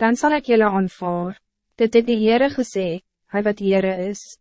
dan zal ik jullie aanvaar. Dit het die Heere gesê, hy wat Heere is.